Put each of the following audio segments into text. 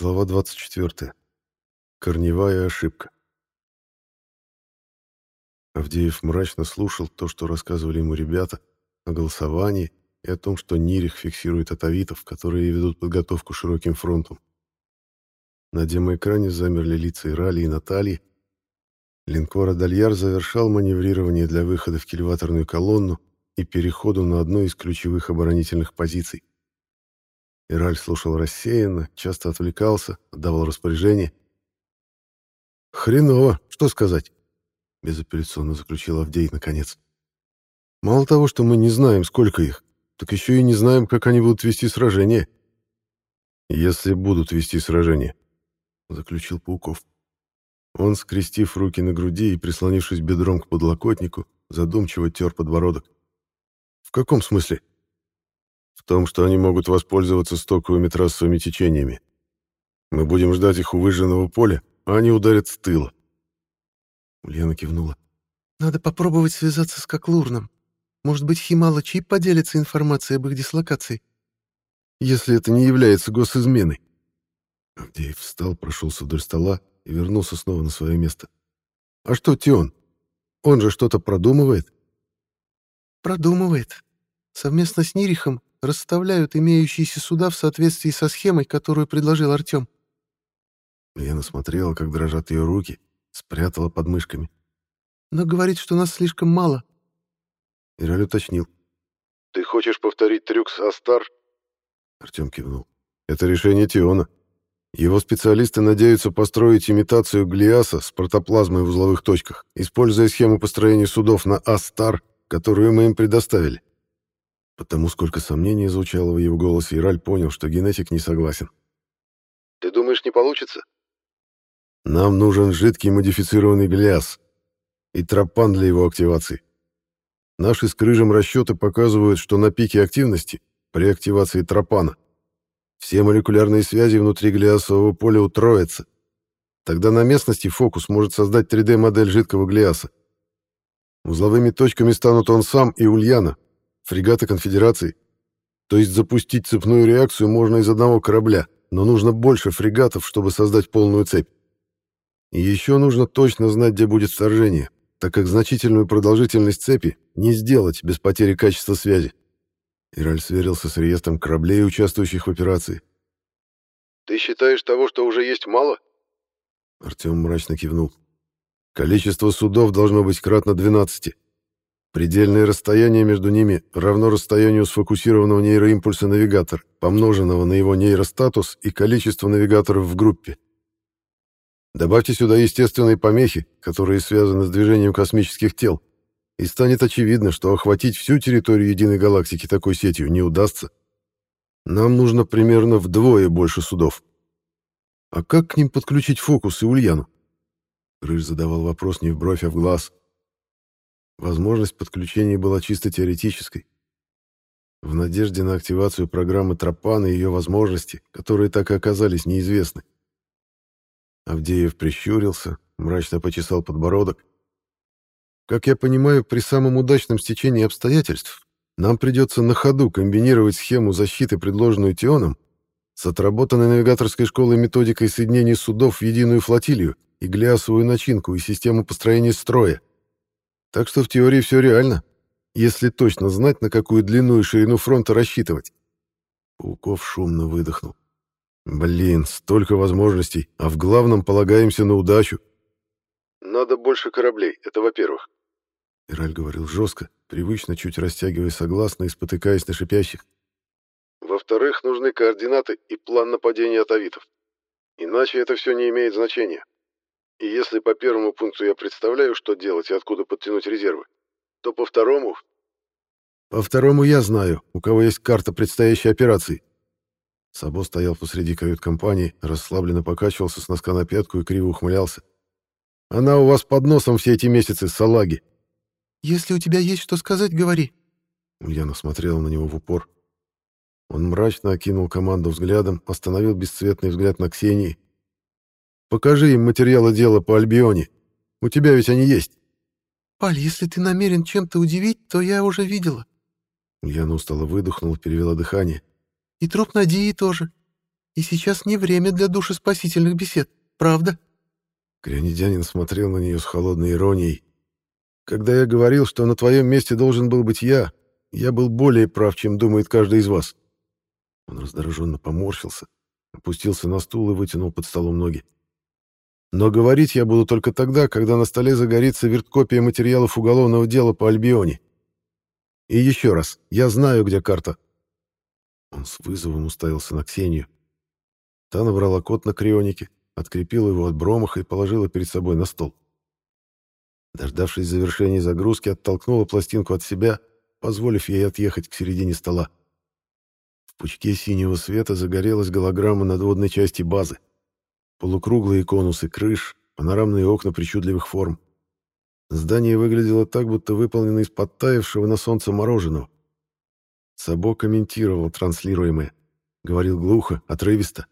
Глава 24. Корневая ошибка. Авдеев мрачно слушал то, что рассказывали ему ребята, о голосовании и о том, что Нирих фиксирует атовитов, которые ведут подготовку широким фронтом. На демоэкране замерли лица Ирали и Натальи. Линкор Адальяр завершал маневрирование для выхода в кильваторную колонну и переходу на одну из ключевых оборонительных позиций. Ираль слушал рассеянно, часто отвлекался, отдавал распоряжение. «Хреново, что сказать?» — безапелляционно заключил Авдей наконец. «Мало того, что мы не знаем, сколько их, так еще и не знаем, как они будут вести сражение». «Если будут вести сражение», — заключил Пауков. Он, скрестив руки на груди и прислонившись бедром к подлокотнику, задумчиво тер подбородок. «В каком смысле?» В том, что они могут воспользоваться стоковыми трассовыми течениями. Мы будем ждать их у выжженного поля, а они ударят с тыла. Ульяна кивнула. «Надо попробовать связаться с Коклурном. Может быть, Химала Чип поделится информацией об их дислокации?» «Если это не является госизменой». Авдеев встал, прошелся вдоль стола и вернулся снова на свое место. «А что Тион? Он же что-то продумывает?» «Продумывает. Совместно с Нирихом расставляют имеющиеся суда в соответствии со схемой, которую предложил Артем. Лена смотрела, как дрожат ее руки, спрятала под мышками. «Но говорит, что нас слишком мало». Ираль уточнил. «Ты хочешь повторить трюк с Астар?» Артем кивнул. «Это решение Тиона. Его специалисты надеются построить имитацию Глиаса с протоплазмой в узловых точках, используя схему построения судов на Астар, которую мы им предоставили. Потому сколько сомнений звучало в его голосе, Ираль понял, что генетик не согласен. «Ты думаешь, не получится?» «Нам нужен жидкий модифицированный гляз и тропан для его активации. Наши с крыжем расчеты показывают, что на пике активности, при активации тропана, все молекулярные связи внутри глиасового поля утроятся. Тогда на местности фокус может создать 3D-модель жидкого глиаса. Узловыми точками станут он сам и Ульяна, фрегаты конфедерации. То есть запустить цепную реакцию можно из одного корабля, но нужно больше фрегатов, чтобы создать полную цепь. И еще нужно точно знать, где будет вторжение, так как значительную продолжительность цепи не сделать без потери качества связи. Ираль сверился с реестром кораблей, участвующих в операции. «Ты считаешь того, что уже есть, мало?» Артем мрачно кивнул. «Количество судов должно быть кратно 12. Предельное расстояние между ними равно расстоянию сфокусированного нейроимпульса навигатора, помноженного на его нейростатус и количество навигаторов в группе. Добавьте сюда естественные помехи, которые связаны с движением космических тел, и станет очевидно, что охватить всю территорию единой галактики такой сетью не удастся. Нам нужно примерно вдвое больше судов. А как к ним подключить фокус и Ульяну? Рыж задавал вопрос не в бровь, а в глаз. Возможность подключения была чисто теоретической. В надежде на активацию программы Тропан и ее возможности, которые так и оказались неизвестны. Авдеев прищурился, мрачно почесал подбородок. Как я понимаю, при самом удачном стечении обстоятельств нам придется на ходу комбинировать схему защиты, предложенную Тионом, с отработанной навигаторской школой методикой соединения судов в единую флотилию и глясовую начинку и систему построения строя. Так что в теории все реально, если точно знать, на какую длину и ширину фронта рассчитывать. Пауков шумно выдохнул. Блин, столько возможностей, а в главном полагаемся на удачу. Надо больше кораблей, это во-первых. Ираль говорил жестко, привычно чуть растягивая согласно и спотыкаясь на шипящих. Во-вторых, нужны координаты и план нападения атовитов. Иначе это все не имеет значения. И если по первому пункту я представляю, что делать и откуда подтянуть резервы, то по второму... По второму я знаю, у кого есть карта предстоящей операции. Сабо стоял посреди кают-компании, расслабленно покачивался с носка на пятку и криво ухмылялся. Она у вас под носом все эти месяцы, салаги. Если у тебя есть что сказать, говори. Ульяна смотрела на него в упор. Он мрачно окинул команду взглядом, остановил бесцветный взгляд на Ксении Покажи им материалы дела по Альбионе. У тебя ведь они есть. Паль, если ты намерен чем-то удивить, то я уже видела. Ульяна устало выдохнула, перевела дыхание. И труп Надии тоже. И сейчас не время для душеспасительных бесед, правда?» Крионидянин смотрел на нее с холодной иронией. «Когда я говорил, что на твоем месте должен был быть я, я был более прав, чем думает каждый из вас». Он раздраженно поморщился, опустился на стул и вытянул под столом ноги. «Но говорить я буду только тогда, когда на столе загорится верткопия материалов уголовного дела по Альбионе. И еще раз, я знаю, где карта». Он с вызовом уставился на Ксению. Та набрала код на крионике, открепила его от бромаха и положила перед собой на стол. Дождавшись завершения загрузки, оттолкнула пластинку от себя, позволив ей отъехать к середине стола. В пучке синего света загорелась голограмма надводной части базы. Полукруглые конусы крыш, панорамные окна причудливых форм. Здание выглядело так, будто выполнено из подтаявшего на солнце мороженого. Сабо комментировал транслируемое. Говорил глухо, отрывисто.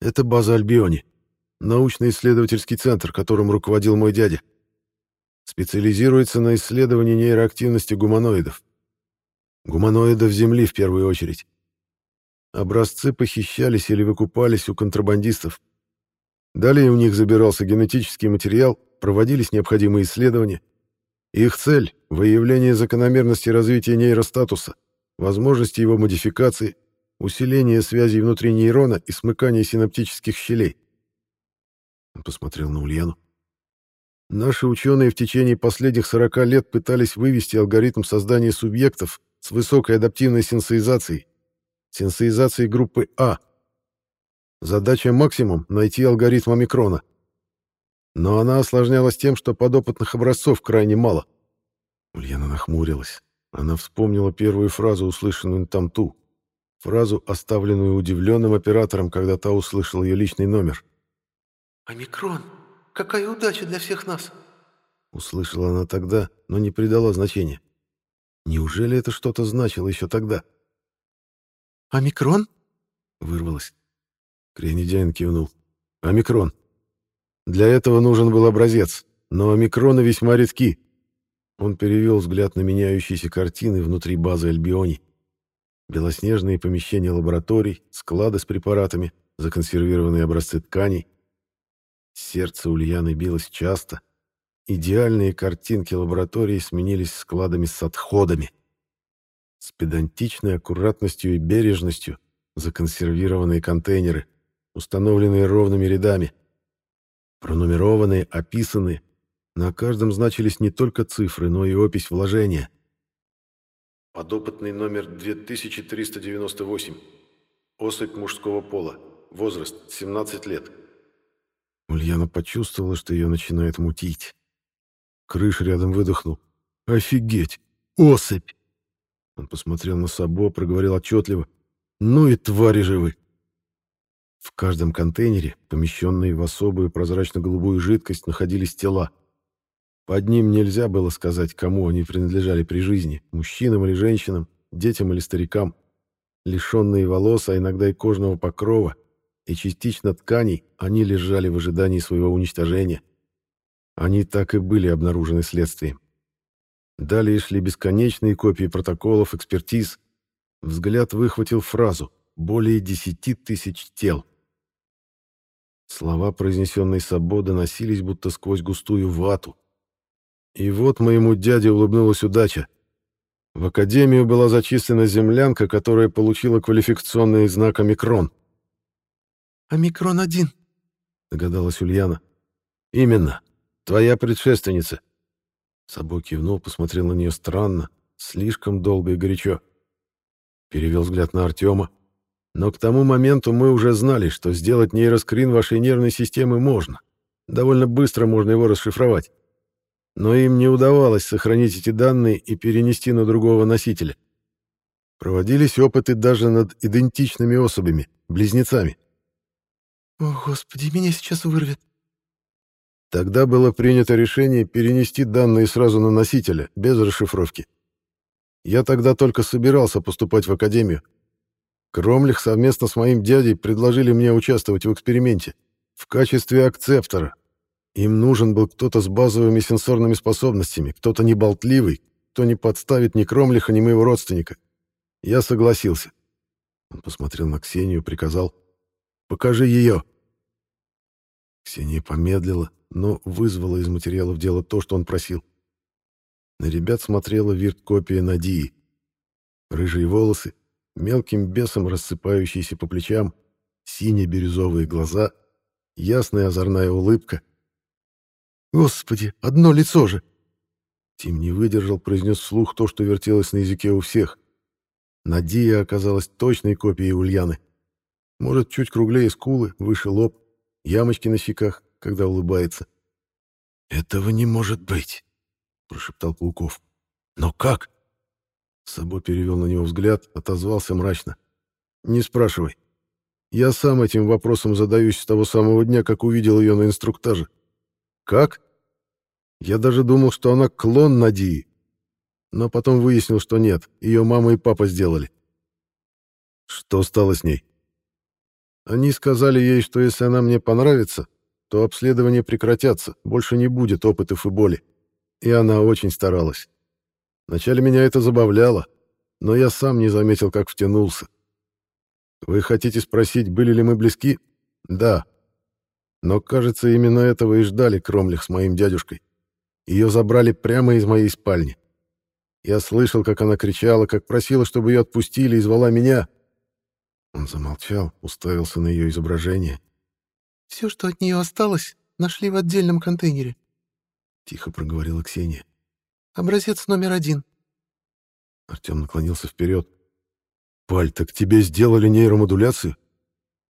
Это база Альбиони, научно-исследовательский центр, которым руководил мой дядя. Специализируется на исследовании нейроактивности гуманоидов. Гуманоидов Земли в первую очередь. Образцы похищались или выкупались у контрабандистов. Далее у них забирался генетический материал, проводились необходимые исследования. Их цель — выявление закономерности развития нейростатуса, возможности его модификации — усиление связей внутри нейрона и смыкание синаптических щелей. Он посмотрел на Ульяну. Наши ученые в течение последних 40 лет пытались вывести алгоритм создания субъектов с высокой адаптивной сенсоизацией, сенсоизацией группы А. Задача максимум — найти алгоритм омикрона. Но она осложнялась тем, что подопытных образцов крайне мало. Ульяна нахмурилась. Она вспомнила первую фразу, услышанную там ту фразу, оставленную удивленным оператором, когда та услышал ее личный номер. «Омикрон, какая удача для всех нас!» Услышала она тогда, но не придала значения. Неужели это что-то значило еще тогда? «Омикрон?» — вырвалось. Кренедяин кивнул. «Омикрон. Для этого нужен был образец, но омикроны весьма редки». Он перевел взгляд на меняющиеся картины внутри базы Альбиони белоснежные помещения лабораторий, склады с препаратами, законсервированные образцы тканей. Сердце Ульяны билось часто. Идеальные картинки лаборатории сменились складами с отходами. С педантичной аккуратностью и бережностью законсервированные контейнеры, установленные ровными рядами. Пронумерованные, описанные. На каждом значились не только цифры, но и опись вложения — Подопытный номер 2398. Особь мужского пола. Возраст 17 лет. Ульяна почувствовала, что ее начинает мутить. Крыш рядом выдохнул. «Офигеть! Особь!» Он посмотрел на Сабо, проговорил отчетливо. «Ну и твари же вы!» В каждом контейнере, помещенные в особую прозрачно-голубую жидкость, находились тела. Под ним нельзя было сказать, кому они принадлежали при жизни, мужчинам или женщинам, детям или старикам. Лишенные волос, а иногда и кожного покрова, и частично тканей, они лежали в ожидании своего уничтожения. Они так и были обнаружены следствием. Далее шли бесконечные копии протоколов, экспертиз. Взгляд выхватил фразу «более десяти тысяч тел». Слова, произнесенные Сабо, доносились будто сквозь густую вату, и вот моему дяде улыбнулась удача. В академию была зачислена землянка, которая получила квалификационный знак «Омикрон». «Омикрон-1», — догадалась Ульяна. «Именно. Твоя предшественница». Сабо кивнул, посмотрел на нее странно, слишком долго и горячо. Перевел взгляд на Артема. Но к тому моменту мы уже знали, что сделать нейроскрин вашей нервной системы можно. Довольно быстро можно его расшифровать но им не удавалось сохранить эти данные и перенести на другого носителя. Проводились опыты даже над идентичными особями, близнецами. «О, Господи, меня сейчас вырвет!» Тогда было принято решение перенести данные сразу на носителя, без расшифровки. Я тогда только собирался поступать в академию. Кромлих совместно с моим дядей предложили мне участвовать в эксперименте в качестве акцептора, им нужен был кто-то с базовыми сенсорными способностями, кто-то неболтливый, кто не подставит ни Кромлиха, ни моего родственника. Я согласился. Он посмотрел на Ксению, приказал. Покажи ее!» Ксения помедлила, но вызвала из материалов дела то, что он просил. На ребят смотрела вирт-копия Надии. Рыжие волосы, мелким бесом рассыпающиеся по плечам, синие-бирюзовые глаза, ясная озорная улыбка. «Господи, одно лицо же!» Тим не выдержал, произнес вслух то, что вертелось на языке у всех. Надия оказалась точной копией Ульяны. Может, чуть круглее скулы, выше лоб, ямочки на щеках, когда улыбается. «Этого не может быть!» — прошептал Пауков. «Но как?» Сабо перевел на него взгляд, отозвался мрачно. «Не спрашивай. Я сам этим вопросом задаюсь с того самого дня, как увидел ее на инструктаже. Как? Я даже думал, что она клон Надии. Но потом выяснил, что нет, ее мама и папа сделали. Что стало с ней? Они сказали ей, что если она мне понравится, то обследования прекратятся, больше не будет опытов и боли. И она очень старалась. Вначале меня это забавляло, но я сам не заметил, как втянулся. Вы хотите спросить, были ли мы близки? Да. Но, кажется, именно этого и ждали Кромлих с моим дядюшкой. Ее забрали прямо из моей спальни. Я слышал, как она кричала, как просила, чтобы ее отпустили, и звала меня. Он замолчал, уставился на ее изображение. «Все, что от нее осталось, нашли в отдельном контейнере», — тихо проговорила Ксения. «Образец номер один». Артем наклонился вперед. «Паль, так тебе сделали нейромодуляцию?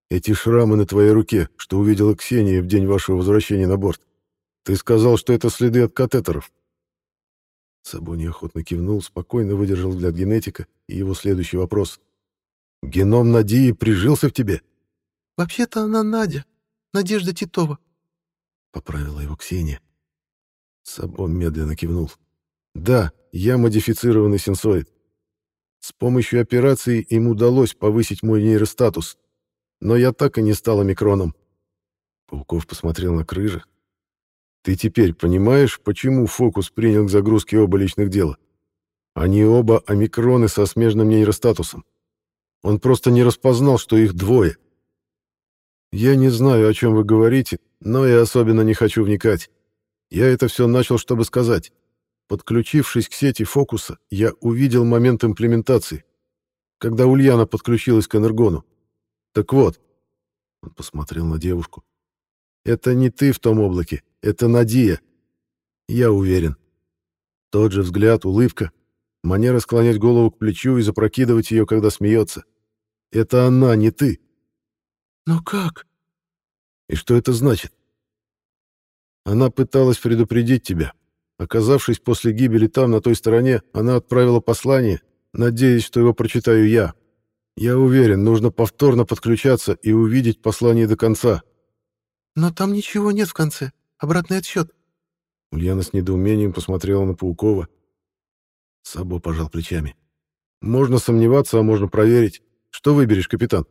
Эти шрамы на твоей руке, что увидела Ксения в день вашего возвращения на борт. Ты сказал, что это следы от катетеров». Сабо неохотно кивнул, спокойно выдержал взгляд генетика и его следующий вопрос. «Геном Надии прижился в тебе?» «Вообще-то она Надя, Надежда Титова», — поправила его Ксения. Сабо медленно кивнул. «Да, я модифицированный сенсоид. С помощью операции им удалось повысить мой нейростатус, но я так и не стал омикроном. Пауков посмотрел на крыжа. Ты теперь понимаешь, почему Фокус принял к загрузке оба личных дела? Они оба омикроны со смежным нейростатусом. Он просто не распознал, что их двое. Я не знаю, о чем вы говорите, но я особенно не хочу вникать. Я это все начал, чтобы сказать. Подключившись к сети фокуса, я увидел момент имплементации, когда Ульяна подключилась к энергону. Так вот, он посмотрел на девушку. Это не ты в том облаке, это Надия. Я уверен. Тот же взгляд, улыбка, манера склонять голову к плечу и запрокидывать ее, когда смеется. Это она, не ты. Но как? И что это значит? Она пыталась предупредить тебя, Оказавшись после гибели там, на той стороне, она отправила послание, надеясь, что его прочитаю я. Я уверен, нужно повторно подключаться и увидеть послание до конца. Но там ничего нет в конце. Обратный отсчет. Ульяна с недоумением посмотрела на Паукова. Сабо пожал плечами. Можно сомневаться, а можно проверить. Что выберешь, капитан?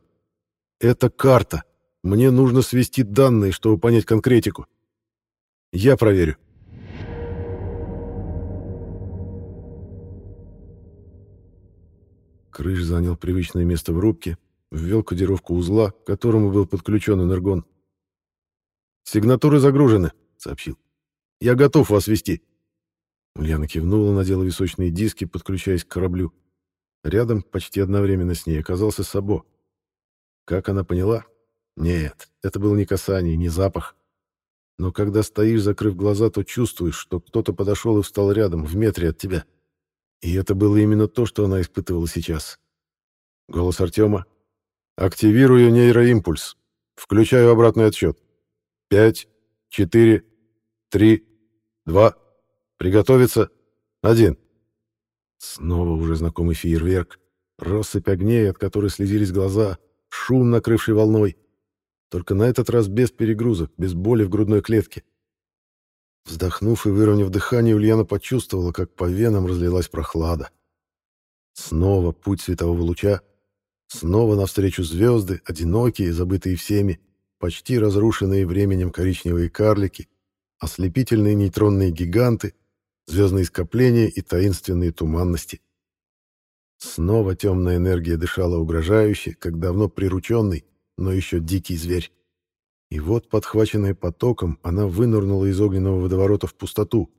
Это карта. Мне нужно свести данные, чтобы понять конкретику. Я проверю. Крыш занял привычное место в рубке, ввел кодировку узла, к которому был подключен энергон. «Сигнатуры загружены», — сообщил. «Я готов вас вести». Ульяна кивнула, надела височные диски, подключаясь к кораблю. Рядом, почти одновременно с ней, оказался Сабо. Как она поняла? Нет, это было не касание, не запах. Но когда стоишь, закрыв глаза, то чувствуешь, что кто-то подошел и встал рядом, в метре от тебя. И это было именно то, что она испытывала сейчас. Голос Артема. «Активирую нейроимпульс. Включаю обратный отсчет. Пять, четыре, три, два. Приготовиться. Один». Снова уже знакомый фейерверк. Россыпь огней, от которой слезились глаза. Шум, накрывший волной. Только на этот раз без перегрузок, без боли в грудной клетке. Вздохнув и выровняв дыхание, Ульяна почувствовала, как по венам разлилась прохлада. Снова путь светового луча, снова навстречу звезды, одинокие, забытые всеми, почти разрушенные временем коричневые карлики, ослепительные нейтронные гиганты, звездные скопления и таинственные туманности. Снова темная энергия дышала угрожающе, как давно прирученный, но еще дикий зверь. И вот, подхваченная потоком, она вынырнула из огненного водоворота в пустоту.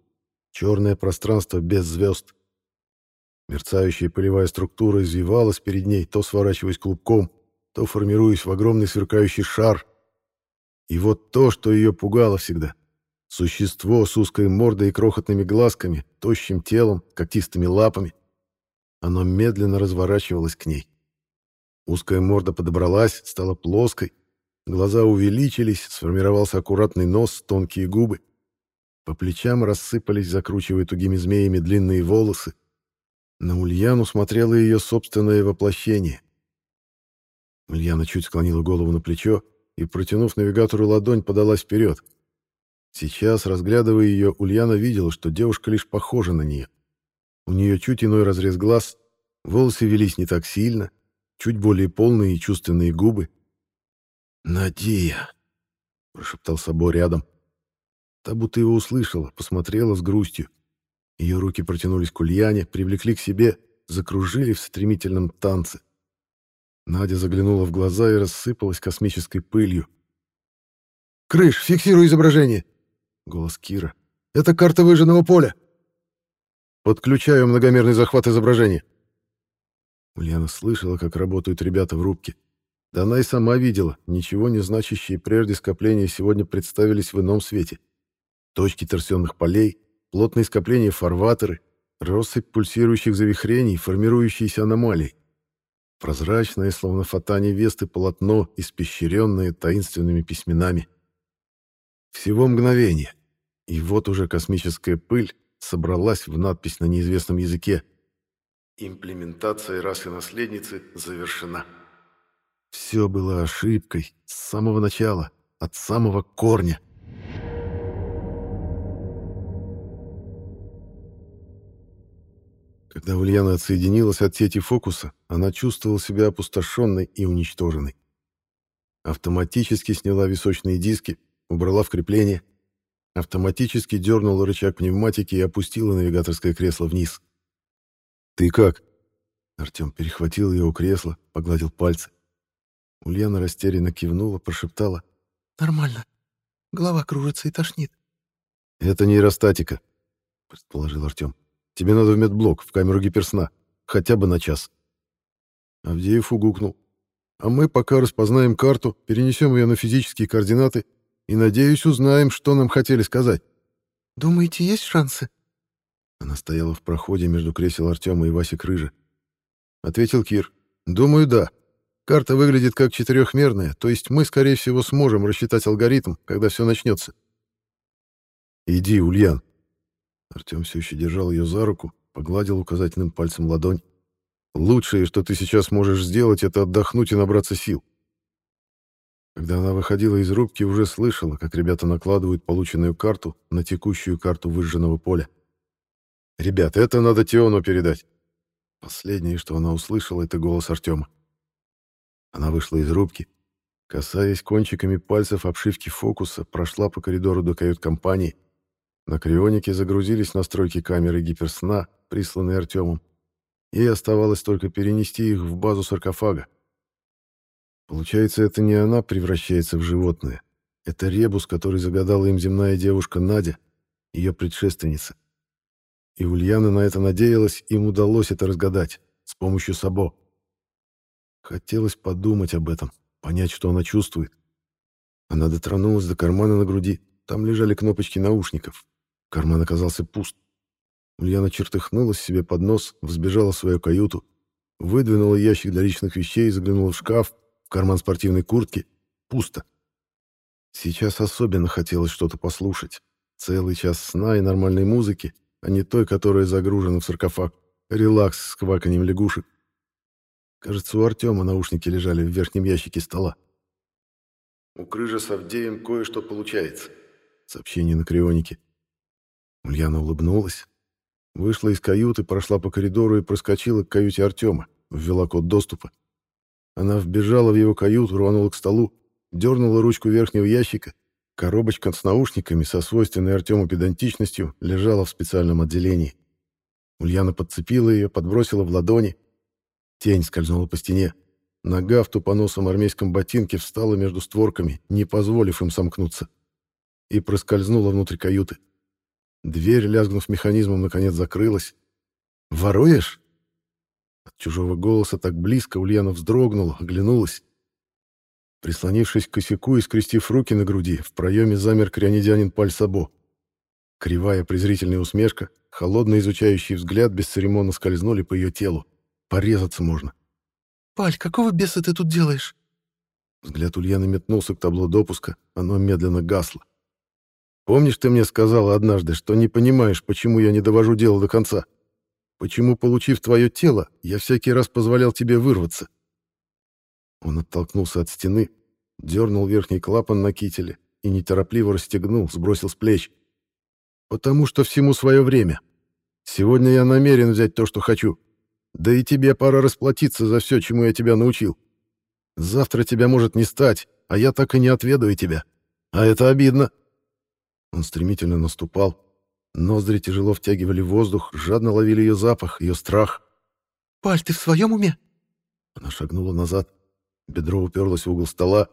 Черное пространство без звезд. Мерцающая полевая структура извивалась перед ней, то сворачиваясь клубком, то формируясь в огромный сверкающий шар. И вот то, что ее пугало всегда. Существо с узкой мордой и крохотными глазками, тощим телом, когтистыми лапами. Оно медленно разворачивалось к ней. Узкая морда подобралась, стала плоской, глаза увеличились, сформировался аккуратный нос, тонкие губы. По плечам рассыпались, закручивая тугими змеями, длинные волосы. На Ульяну смотрело ее собственное воплощение. Ульяна чуть склонила голову на плечо и, протянув навигатору ладонь, подалась вперед. Сейчас, разглядывая ее, Ульяна видела, что девушка лишь похожа на нее. У нее чуть иной разрез глаз, волосы велись не так сильно, чуть более полные и чувственные губы. «Надия!» — прошептал Сабо рядом. Та будто его услышала, посмотрела с грустью. Ее руки протянулись к Ульяне, привлекли к себе, закружили в стремительном танце. Надя заглянула в глаза и рассыпалась космической пылью. «Крыш, фиксируй изображение!» Голос Кира. «Это карта выжженного поля!» «Подключаю многомерный захват изображения!» Ульяна слышала, как работают ребята в рубке. Да она и сама видела, ничего не значащие прежде скопления сегодня представились в ином свете. Точки торсионных полей, плотные скопления фарватеры, россыпь пульсирующих завихрений, формирующиеся аномалий. Прозрачное, словно фата невесты, полотно, испещренное таинственными письменами. Всего мгновение, и вот уже космическая пыль собралась в надпись на неизвестном языке. Имплементация расы наследницы завершена. Все было ошибкой с самого начала, от самого корня. Когда Ульяна отсоединилась от сети фокуса, она чувствовала себя опустошенной и уничтоженной. Автоматически сняла височные диски, убрала в крепление, автоматически дернула рычаг пневматики и опустила навигаторское кресло вниз. «Ты как?» Артем перехватил ее у кресла, погладил пальцы. Ульяна растерянно кивнула, прошептала. «Нормально. Голова кружится и тошнит». «Это нейростатика», — предположил Артем. Тебе надо в медблок, в камеру гиперсна. Хотя бы на час. Авдеев угукнул. А мы пока распознаем карту, перенесем ее на физические координаты и, надеюсь, узнаем, что нам хотели сказать. Думаете, есть шансы? Она стояла в проходе между кресел Артема и Васи Крыжа. Ответил Кир. Думаю, да. Карта выглядит как четырехмерная, то есть мы, скорее всего, сможем рассчитать алгоритм, когда все начнется. Иди, Ульян, Артем все еще держал ее за руку, погладил указательным пальцем ладонь. «Лучшее, что ты сейчас можешь сделать, это отдохнуть и набраться сил». Когда она выходила из рубки, уже слышала, как ребята накладывают полученную карту на текущую карту выжженного поля. «Ребят, это надо Теону передать». Последнее, что она услышала, это голос Артема. Она вышла из рубки, касаясь кончиками пальцев обшивки фокуса, прошла по коридору до кают-компании, на крионике загрузились настройки камеры гиперсна, присланные Артемом. И оставалось только перенести их в базу саркофага. Получается, это не она превращается в животное. Это ребус, который загадала им земная девушка Надя, ее предшественница. И Ульяна на это надеялась, им удалось это разгадать с помощью Сабо. Хотелось подумать об этом, понять, что она чувствует. Она дотронулась до кармана на груди. Там лежали кнопочки наушников. Карман оказался пуст. Ульяна чертыхнулась себе под нос, взбежала в свою каюту, выдвинула ящик для личных вещей, заглянула в шкаф, карман спортивной куртки. Пусто. Сейчас особенно хотелось что-то послушать. Целый час сна и нормальной музыки, а не той, которая загружена в саркофаг. Релакс с кваканием лягушек. Кажется, у Артема наушники лежали в верхнем ящике стола. У крыжа с Авдеем кое-что получается. Сообщение на крионике. Ульяна улыбнулась, вышла из каюты, прошла по коридору и проскочила к каюте Артема, ввела код доступа. Она вбежала в его каюту, рванула к столу, дернула ручку верхнего ящика. Коробочка с наушниками со свойственной Артему педантичностью лежала в специальном отделении. Ульяна подцепила ее, подбросила в ладони. Тень скользнула по стене. Нога в тупоносом армейском ботинке встала между створками, не позволив им сомкнуться, и проскользнула внутрь каюты. Дверь, лязгнув механизмом, наконец закрылась. «Воруешь?» От чужого голоса так близко Ульяна вздрогнула, оглянулась. Прислонившись к косяку и скрестив руки на груди, в проеме замер крянедянин Пальсабо. Кривая презрительная усмешка, холодный изучающий взгляд бесцеремонно скользнули по ее телу. Порезаться можно. «Паль, какого беса ты тут делаешь?» Взгляд Ульяны метнулся к табло допуска, оно медленно гасло. «Помнишь, ты мне сказала однажды, что не понимаешь, почему я не довожу дело до конца? Почему, получив твое тело, я всякий раз позволял тебе вырваться?» Он оттолкнулся от стены, дернул верхний клапан на кителе и неторопливо расстегнул, сбросил с плеч. «Потому что всему свое время. Сегодня я намерен взять то, что хочу. Да и тебе пора расплатиться за все, чему я тебя научил. Завтра тебя может не стать, а я так и не отведаю тебя. А это обидно». Он стремительно наступал. Ноздри тяжело втягивали воздух, жадно ловили ее запах, ее страх. «Паль, ты в своем уме?» Она шагнула назад. Бедро уперлось в угол стола.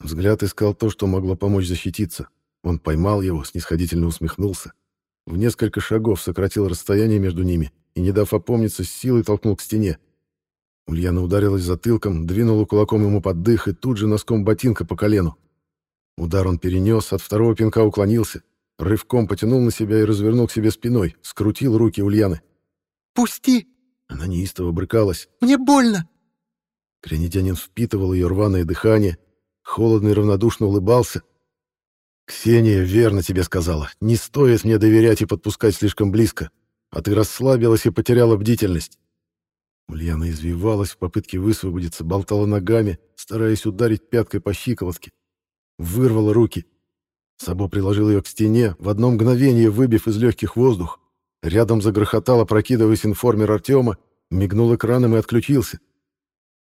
Взгляд искал то, что могло помочь защититься. Он поймал его, снисходительно усмехнулся. В несколько шагов сократил расстояние между ними и, не дав опомниться, с силой толкнул к стене. Ульяна ударилась затылком, двинула кулаком ему под дых и тут же носком ботинка по колену. Удар он перенес, от второго пинка уклонился, рывком потянул на себя и развернул к себе спиной, скрутил руки Ульяны. «Пусти!» Она неистово брыкалась. «Мне больно!» Кренедянин впитывал ее рваное дыхание, холодно и равнодушно улыбался. «Ксения верно тебе сказала. Не стоит мне доверять и подпускать слишком близко. А ты расслабилась и потеряла бдительность». Ульяна извивалась в попытке высвободиться, болтала ногами, стараясь ударить пяткой по щиколотке. Вырвала руки. Сабо приложил ее к стене, в одно мгновение выбив из легких воздух. Рядом загрохотал, опрокидываясь информер Артема, мигнул экраном и отключился.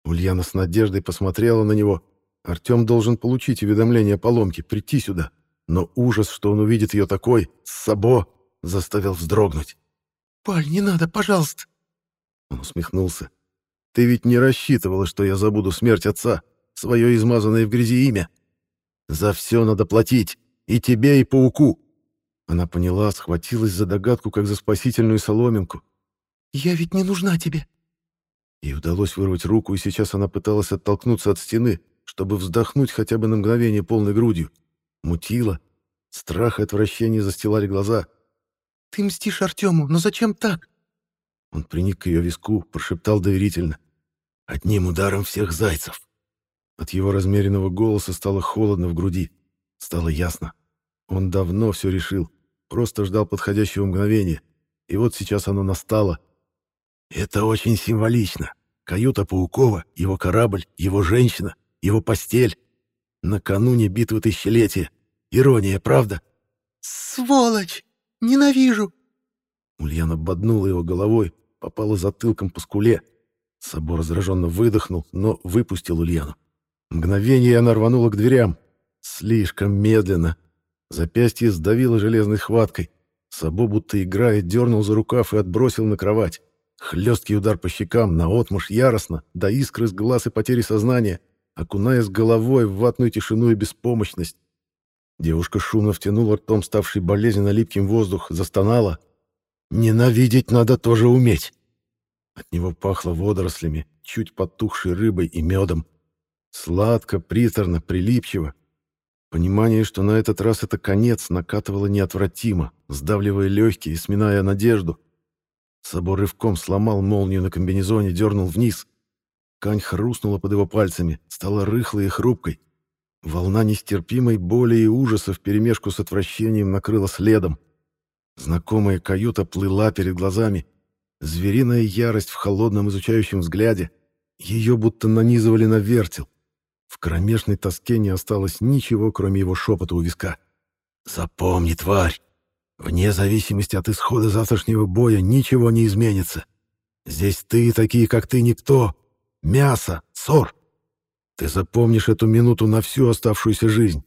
Ульяна с надеждой посмотрела на него. Артем должен получить уведомление о поломке, прийти сюда. Но ужас, что он увидит ее такой, с Сабо, заставил вздрогнуть. «Паль, не надо, пожалуйста!» Он усмехнулся. «Ты ведь не рассчитывала, что я забуду смерть отца, свое измазанное в грязи имя. За все надо платить, и тебе, и пауку!» Она поняла, схватилась за догадку, как за спасительную соломинку. «Я ведь не нужна тебе!» Ей удалось вырвать руку, и сейчас она пыталась оттолкнуться от стены, чтобы вздохнуть хотя бы на мгновение полной грудью. Мутила. Страх и отвращение застилали глаза. «Ты мстишь Артему, но зачем так?» Он приник к ее виску, прошептал доверительно. «Одним ударом всех зайцев!» От его размеренного голоса стало холодно в груди. Стало ясно. Он давно все решил, просто ждал подходящего мгновения. И вот сейчас оно настало. Это очень символично. Каюта Паукова, его корабль, его женщина, его постель. Накануне битвы тысячелетия. Ирония, правда? «Сволочь! Ненавижу!» Ульяна боднула его головой, попала затылком по скуле. Собор раздраженно выдохнул, но выпустил Ульяну. Мгновение она рванула к дверям. Слишком медленно. Запястье сдавило железной хваткой. Сабо, будто играя, дернул за рукав и отбросил на кровать. Хлесткий удар по щекам, наотмашь яростно, до искры с глаз и потери сознания, окуная с головой в ватную тишину и беспомощность. Девушка шумно втянула ртом ставший болезненно липким воздух, застонала. «Ненавидеть надо тоже уметь!» От него пахло водорослями, чуть подтухшей рыбой и медом. Сладко, приторно, прилипчиво. Понимание, что на этот раз это конец, накатывало неотвратимо, сдавливая легкие и сминая надежду. Собор рывком сломал молнию на комбинезоне, дернул вниз. Ткань хрустнула под его пальцами, стала рыхлой и хрупкой. Волна нестерпимой боли и ужаса вперемешку с отвращением накрыла следом. Знакомая каюта плыла перед глазами. Звериная ярость в холодном изучающем взгляде. Ее будто нанизывали на вертел. В кромешной тоске не осталось ничего, кроме его шепота у виска. «Запомни, тварь! Вне зависимости от исхода завтрашнего боя ничего не изменится. Здесь ты, такие как ты, никто. Мясо, ссор. Ты запомнишь эту минуту на всю оставшуюся жизнь.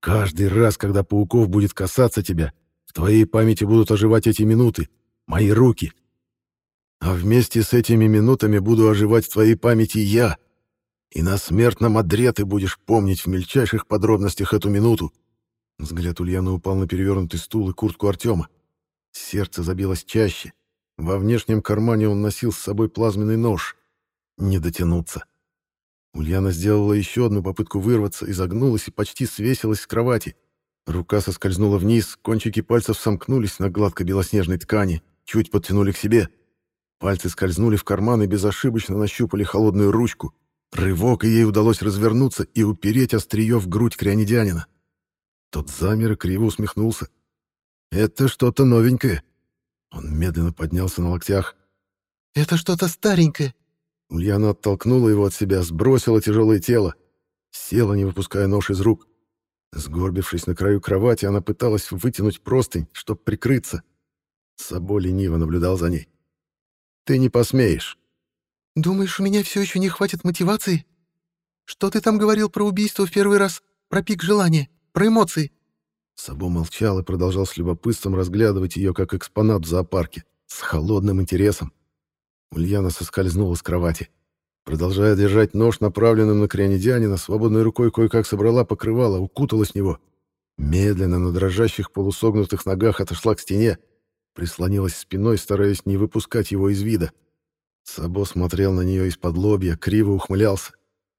Каждый раз, когда пауков будет касаться тебя, в твоей памяти будут оживать эти минуты, мои руки. А вместе с этими минутами буду оживать в твоей памяти я, И на смертном одре ты будешь помнить в мельчайших подробностях эту минуту. Взгляд Ульяны упал на перевернутый стул и куртку Артема. Сердце забилось чаще. Во внешнем кармане он носил с собой плазменный нож. Не дотянуться. Ульяна сделала еще одну попытку вырваться, изогнулась и почти свесилась с кровати. Рука соскользнула вниз, кончики пальцев сомкнулись на гладкой белоснежной ткани, чуть подтянули к себе. Пальцы скользнули в карман и безошибочно нащупали холодную ручку. Рывок, и ей удалось развернуться и упереть острие в грудь крионидянина. Тот замер и криво усмехнулся. «Это что-то новенькое». Он медленно поднялся на локтях. «Это что-то старенькое». Ульяна оттолкнула его от себя, сбросила тяжелое тело. Села, не выпуская нож из рук. Сгорбившись на краю кровати, она пыталась вытянуть простынь, чтобы прикрыться. Сабо лениво наблюдал за ней. «Ты не посмеешь». «Думаешь, у меня все еще не хватит мотивации? Что ты там говорил про убийство в первый раз? Про пик желания? Про эмоции?» Сабо молчал и продолжал с любопытством разглядывать ее как экспонат в зоопарке, с холодным интересом. Ульяна соскользнула с кровати. Продолжая держать нож, направленным на крянедянина, свободной рукой кое-как собрала покрывало, укуталась в него. Медленно на дрожащих полусогнутых ногах отошла к стене, прислонилась спиной, стараясь не выпускать его из вида. Сабо смотрел на нее из-под лобья, криво ухмылялся.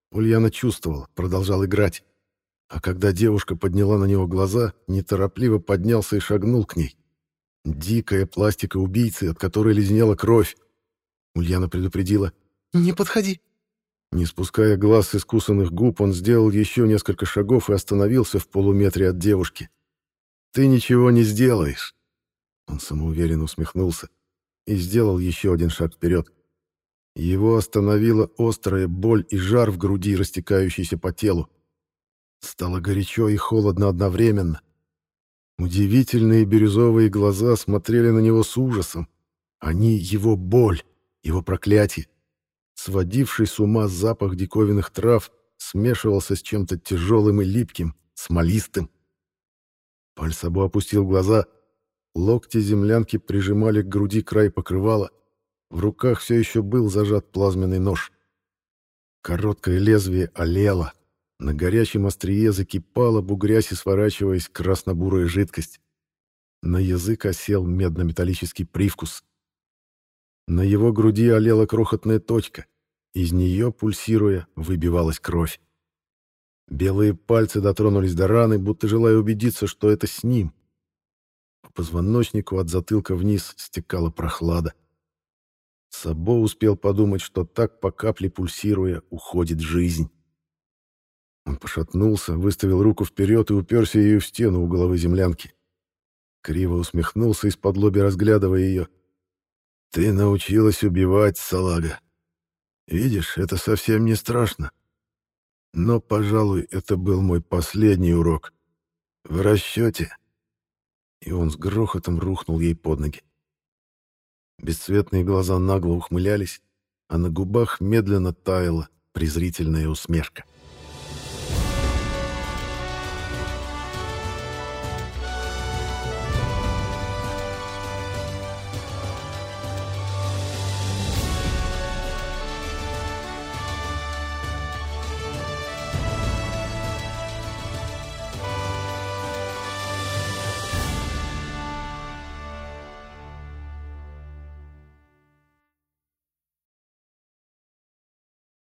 Ульяна чувствовала, продолжал играть. А когда девушка подняла на него глаза, неторопливо поднялся и шагнул к ней. Дикая пластика убийцы, от которой леденела кровь. Ульяна предупредила. «Не подходи». Не спуская глаз с искусанных губ, он сделал еще несколько шагов и остановился в полуметре от девушки. «Ты ничего не сделаешь!» Он самоуверенно усмехнулся и сделал еще один шаг вперед. Его остановила острая боль и жар в груди, растекающийся по телу. Стало горячо и холодно одновременно. Удивительные бирюзовые глаза смотрели на него с ужасом. Они — его боль, его проклятие. Сводивший с ума запах диковинных трав смешивался с чем-то тяжелым и липким, смолистым. Пальсабо опустил глаза. Локти землянки прижимали к груди край покрывала. В руках все еще был зажат плазменный нож. Короткое лезвие олело. На горячем острие закипала, бугрясь и сворачиваясь, красно-бурая жидкость. На язык осел медно-металлический привкус. На его груди олела крохотная точка. Из нее, пульсируя, выбивалась кровь. Белые пальцы дотронулись до раны, будто желая убедиться, что это с ним. По позвоночнику от затылка вниз стекала прохлада. Сабо успел подумать, что так по капле пульсируя уходит жизнь. Он пошатнулся, выставил руку вперед и уперся ею в стену у головы землянки. Криво усмехнулся из-под лоби, разглядывая ее. «Ты научилась убивать, салага. Видишь, это совсем не страшно. Но, пожалуй, это был мой последний урок. В расчете...» И он с грохотом рухнул ей под ноги. Бесцветные глаза нагло ухмылялись, а на губах медленно таяла презрительная усмешка.